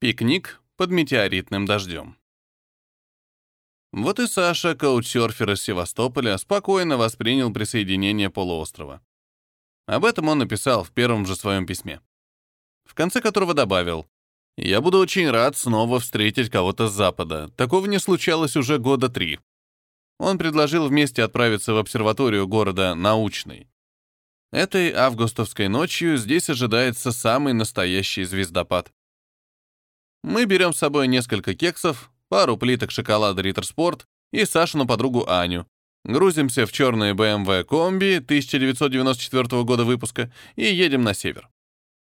Пикник под метеоритным дождем. Вот и Саша, каучсерфер из Севастополя, спокойно воспринял присоединение полуострова. Об этом он написал в первом же своем письме, в конце которого добавил «Я буду очень рад снова встретить кого-то с Запада. Такого не случалось уже года три». Он предложил вместе отправиться в обсерваторию города Научный. Этой августовской ночью здесь ожидается самый настоящий звездопад. Мы берем с собой несколько кексов, пару плиток шоколада Риттер Спорт и Сашину подругу Аню. Грузимся в черные BMW комби 1994 года выпуска и едем на север.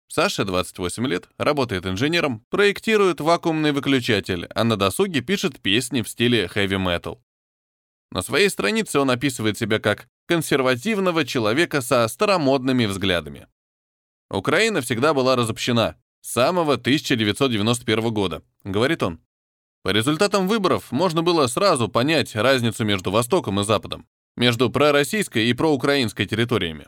Саша, 28 лет, работает инженером, проектирует вакуумный выключатель, а на досуге пишет песни в стиле хэви-метал. На своей странице он описывает себя как консервативного человека со старомодными взглядами. Украина всегда была разобщена, самого 1991 года, говорит он. По результатам выборов можно было сразу понять разницу между Востоком и Западом, между пророссийской и проукраинской территориями.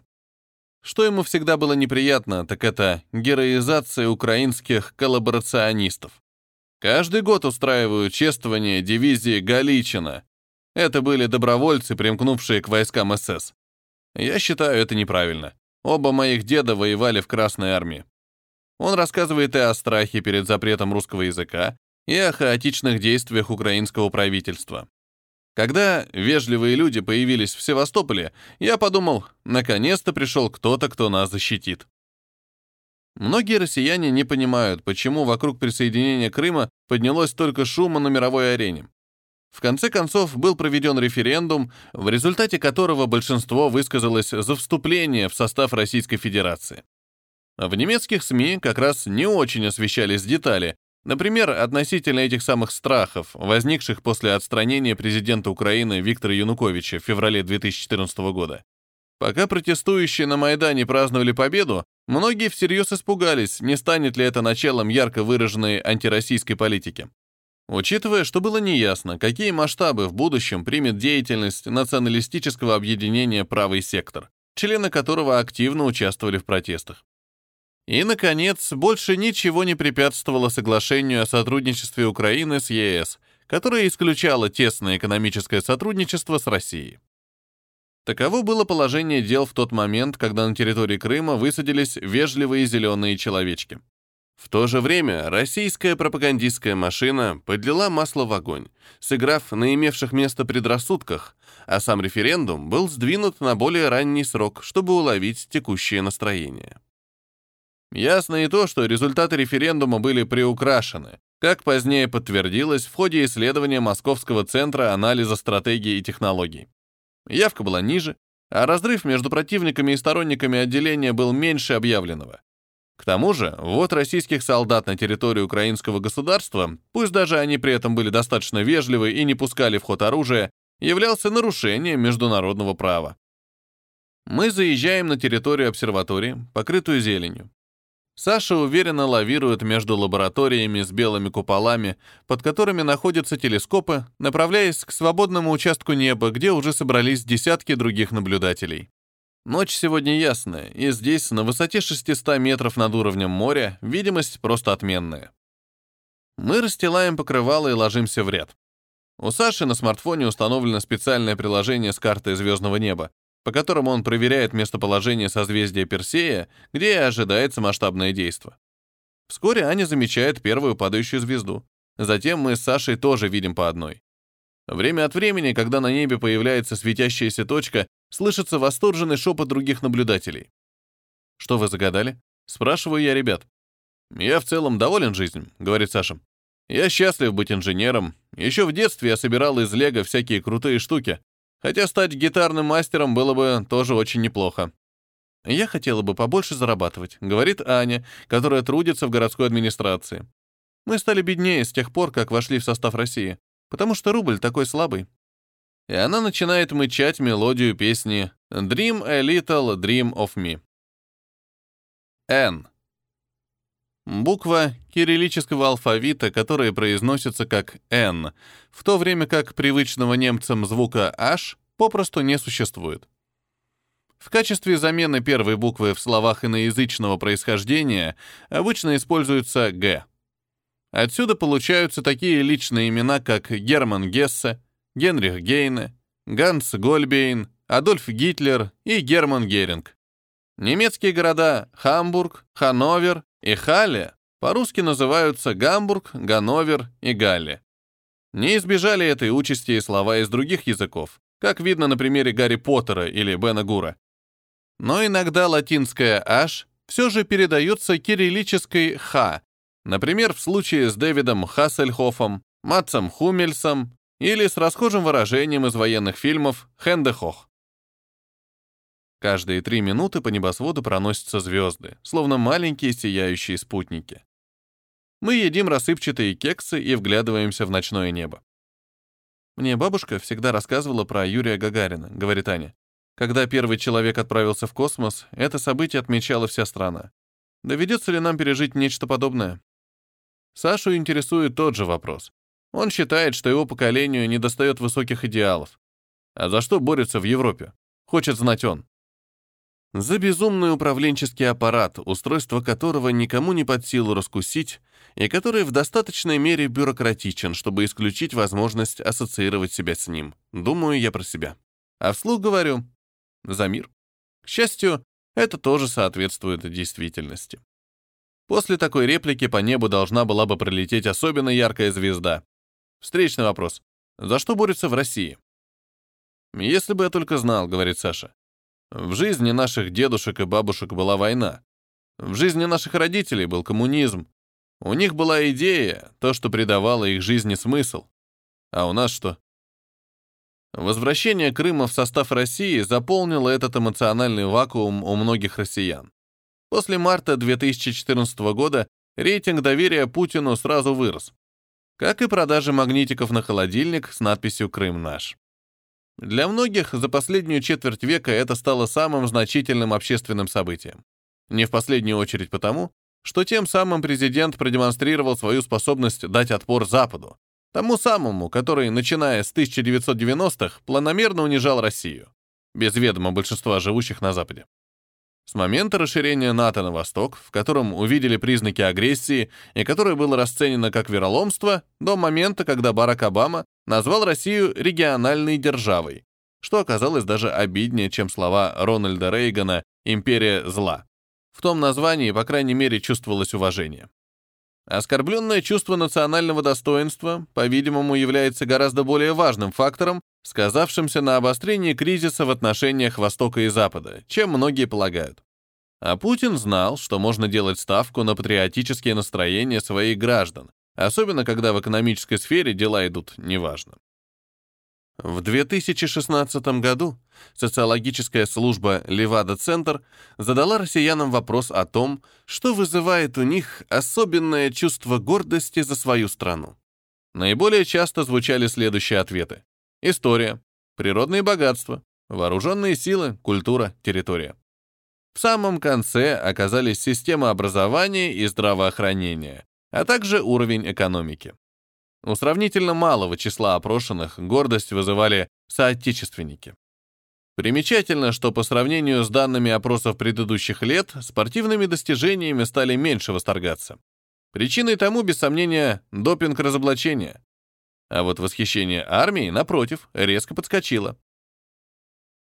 Что ему всегда было неприятно, так это героизация украинских коллаборационистов. Каждый год устраивают чествование дивизии Галичина. Это были добровольцы, примкнувшие к войскам СС. Я считаю это неправильно. Оба моих деда воевали в Красной армии. Он рассказывает и о страхе перед запретом русского языка, и о хаотичных действиях украинского правительства. Когда вежливые люди появились в Севастополе, я подумал, наконец-то пришел кто-то, кто нас защитит. Многие россияне не понимают, почему вокруг присоединения Крыма поднялось столько шума на мировой арене. В конце концов, был проведен референдум, в результате которого большинство высказалось за вступление в состав Российской Федерации. В немецких СМИ как раз не очень освещались детали, например, относительно этих самых страхов, возникших после отстранения президента Украины Виктора Януковича в феврале 2014 года. Пока протестующие на Майдане праздновали победу, многие всерьез испугались, не станет ли это началом ярко выраженной антироссийской политики. Учитывая, что было неясно, какие масштабы в будущем примет деятельность националистического объединения «Правый сектор», члены которого активно участвовали в протестах. И, наконец, больше ничего не препятствовало соглашению о сотрудничестве Украины с ЕС, которое исключало тесное экономическое сотрудничество с Россией. Таково было положение дел в тот момент, когда на территории Крыма высадились вежливые зеленые человечки. В то же время российская пропагандистская машина подлила масло в огонь, сыграв на имевших место предрассудках, а сам референдум был сдвинут на более ранний срок, чтобы уловить текущее настроение. Ясно и то, что результаты референдума были приукрашены, как позднее подтвердилось в ходе исследования Московского центра анализа стратегий и технологий. Явка была ниже, а разрыв между противниками и сторонниками отделения был меньше объявленного. К тому же, вот российских солдат на территории украинского государства, пусть даже они при этом были достаточно вежливы и не пускали в ход оружие, являлся нарушением международного права. Мы заезжаем на территорию обсерватории, покрытую зеленью. Саша уверенно лавирует между лабораториями с белыми куполами, под которыми находятся телескопы, направляясь к свободному участку неба, где уже собрались десятки других наблюдателей. Ночь сегодня ясная, и здесь, на высоте 600 метров над уровнем моря, видимость просто отменная. Мы расстилаем покрывало и ложимся в ряд. У Саши на смартфоне установлено специальное приложение с картой звездного неба, по которому он проверяет местоположение созвездия Персея, где и ожидается масштабное действо. Вскоре Аня замечает первую падающую звезду. Затем мы с Сашей тоже видим по одной. Время от времени, когда на небе появляется светящаяся точка, слышится восторженный шепот других наблюдателей. «Что вы загадали?» — спрашиваю я ребят. «Я в целом доволен жизнью», — говорит Саша. «Я счастлив быть инженером. Еще в детстве я собирал из лего всякие крутые штуки. Хотя стать гитарным мастером было бы тоже очень неплохо. «Я хотела бы побольше зарабатывать», — говорит Аня, которая трудится в городской администрации. «Мы стали беднее с тех пор, как вошли в состав России, потому что рубль такой слабый». И она начинает мычать мелодию песни «Dream a little dream of me». Н. Буква кириллического алфавита, которая произносится как «Н», в то время как привычного немцам звука «H» попросту не существует. В качестве замены первой буквы в словах иноязычного происхождения обычно используется «Г». Отсюда получаются такие личные имена, как Герман Гессе, Генрих Гейне, Ганс Гольбейн, Адольф Гитлер и Герман Геринг. Немецкие города Хамбург, Ханновер и Халле по-русски называются Гамбург, Ганновер и Галле. Не избежали этой участи и слова из других языков, как видно на примере Гарри Поттера или Бена Гура. Но иногда латинское «аш» все же передается кириллической «х», например, в случае с Дэвидом Хассельхофом, Матцем Хумельсом или с расхожим выражением из военных фильмов «Хендехох». Каждые три минуты по небосводу проносятся звезды, словно маленькие сияющие спутники. Мы едим рассыпчатые кексы и вглядываемся в ночное небо. «Мне бабушка всегда рассказывала про Юрия Гагарина», — говорит Аня. «Когда первый человек отправился в космос, это событие отмечала вся страна. Доведется ли нам пережить нечто подобное?» Сашу интересует тот же вопрос. Он считает, что его поколению недостает высоких идеалов. А за что борются в Европе? Хочет знать он за безумный управленческий аппарат, устройство которого никому не под силу раскусить, и который в достаточной мере бюрократичен, чтобы исключить возможность ассоциировать себя с ним. Думаю я про себя. А вслух говорю «за мир». К счастью, это тоже соответствует действительности. После такой реплики по небу должна была бы пролететь особенно яркая звезда. Встречный вопрос. За что борются в России? «Если бы я только знал», — говорит Саша. В жизни наших дедушек и бабушек была война. В жизни наших родителей был коммунизм. У них была идея, то, что придавало их жизни смысл. А у нас что? Возвращение Крыма в состав России заполнило этот эмоциональный вакуум у многих россиян. После марта 2014 года рейтинг доверия Путину сразу вырос, как и продажи магнитиков на холодильник с надписью «Крым наш». Для многих за последнюю четверть века это стало самым значительным общественным событием. Не в последнюю очередь потому, что тем самым президент продемонстрировал свою способность дать отпор Западу, тому самому, который, начиная с 1990-х, планомерно унижал Россию, без ведома большинства живущих на Западе. С момента расширения НАТО на восток, в котором увидели признаки агрессии и которое было расценено как вероломство, до момента, когда Барак Обама назвал Россию региональной державой, что оказалось даже обиднее, чем слова Рональда Рейгана «империя зла». В том названии, по крайней мере, чувствовалось уважение. Оскорбленное чувство национального достоинства, по-видимому, является гораздо более важным фактором, сказавшимся на обострении кризиса в отношениях Востока и Запада, чем многие полагают. А Путин знал, что можно делать ставку на патриотические настроения своих граждан, особенно когда в экономической сфере дела идут неважно. В 2016 году социологическая служба Левада-Центр задала россиянам вопрос о том, что вызывает у них особенное чувство гордости за свою страну. Наиболее часто звучали следующие ответы. История, природные богатства, вооруженные силы, культура, территория. В самом конце оказались система образования и здравоохранения, а также уровень экономики. У сравнительно малого числа опрошенных гордость вызывали соотечественники. Примечательно, что по сравнению с данными опросов предыдущих лет, спортивными достижениями стали меньше восторгаться. Причиной тому, без сомнения, допинг разоблачения. А вот восхищение армией, напротив, резко подскочило.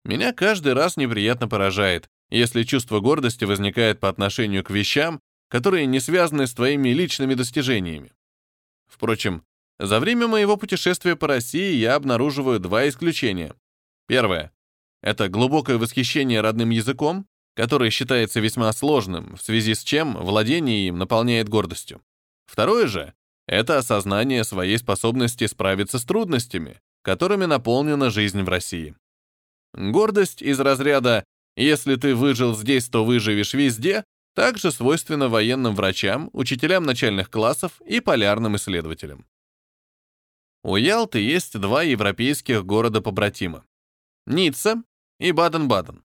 Меня каждый раз неприятно поражает, если чувство гордости возникает по отношению к вещам, которые не связаны с твоими личными достижениями. Впрочем, за время моего путешествия по России я обнаруживаю два исключения. Первое — это глубокое восхищение родным языком, который считается весьма сложным, в связи с чем владение им наполняет гордостью. Второе же это осознание своей способности справиться с трудностями, которыми наполнена жизнь в России. Гордость из разряда «если ты выжил здесь, то выживешь везде» также свойственна военным врачам, учителям начальных классов и полярным исследователям. У Ялты есть два европейских города-побратима — Ницца и Баден-Баден.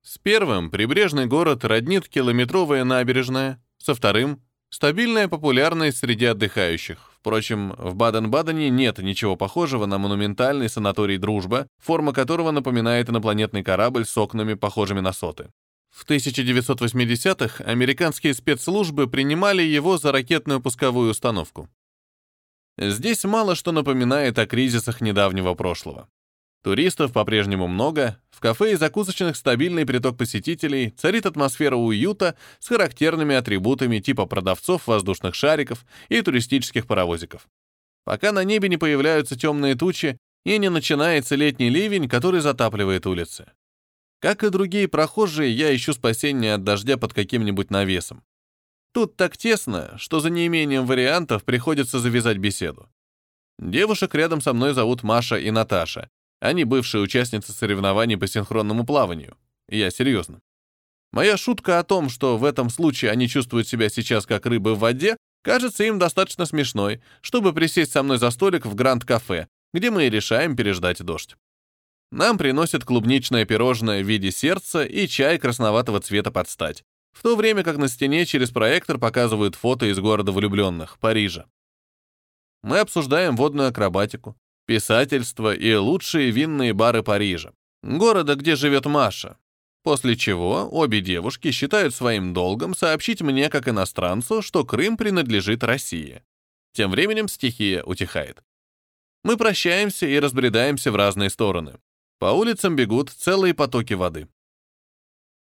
С первым прибрежный город роднит километровая набережная, со вторым Стабильная популярность среди отдыхающих. Впрочем, в Баден-Бадене нет ничего похожего на монументальный санаторий «Дружба», форма которого напоминает инопланетный корабль с окнами, похожими на соты. В 1980-х американские спецслужбы принимали его за ракетную пусковую установку. Здесь мало что напоминает о кризисах недавнего прошлого. Туристов по-прежнему много, в кафе и закусочных стабильный приток посетителей, царит атмосфера уюта с характерными атрибутами типа продавцов воздушных шариков и туристических паровозиков. Пока на небе не появляются темные тучи и не начинается летний ливень, который затапливает улицы. Как и другие прохожие, я ищу спасения от дождя под каким-нибудь навесом. Тут так тесно, что за неимением вариантов приходится завязать беседу. Девушек рядом со мной зовут Маша и Наташа, они бывшие участницы соревнований по синхронному плаванию. Я серьезно. Моя шутка о том, что в этом случае они чувствуют себя сейчас как рыбы в воде, кажется им достаточно смешной, чтобы присесть со мной за столик в Гранд-кафе, где мы и решаем переждать дождь. Нам приносят клубничное пирожное в виде сердца и чай красноватого цвета под стать, в то время как на стене через проектор показывают фото из города влюбленных, Парижа. Мы обсуждаем водную акробатику, писательство и лучшие винные бары Парижа, города, где живет Маша. После чего обе девушки считают своим долгом сообщить мне, как иностранцу, что Крым принадлежит России. Тем временем стихия утихает. Мы прощаемся и разбредаемся в разные стороны. По улицам бегут целые потоки воды.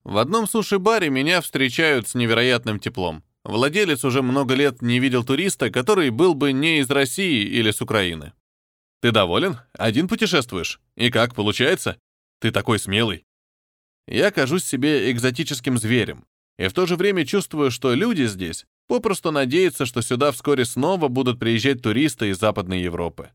В одном суши-баре меня встречают с невероятным теплом. Владелец уже много лет не видел туриста, который был бы не из России или с Украины. Ты доволен? Один путешествуешь? И как, получается? Ты такой смелый. Я кажусь себе экзотическим зверем, и в то же время чувствую, что люди здесь попросту надеются, что сюда вскоре снова будут приезжать туристы из Западной Европы.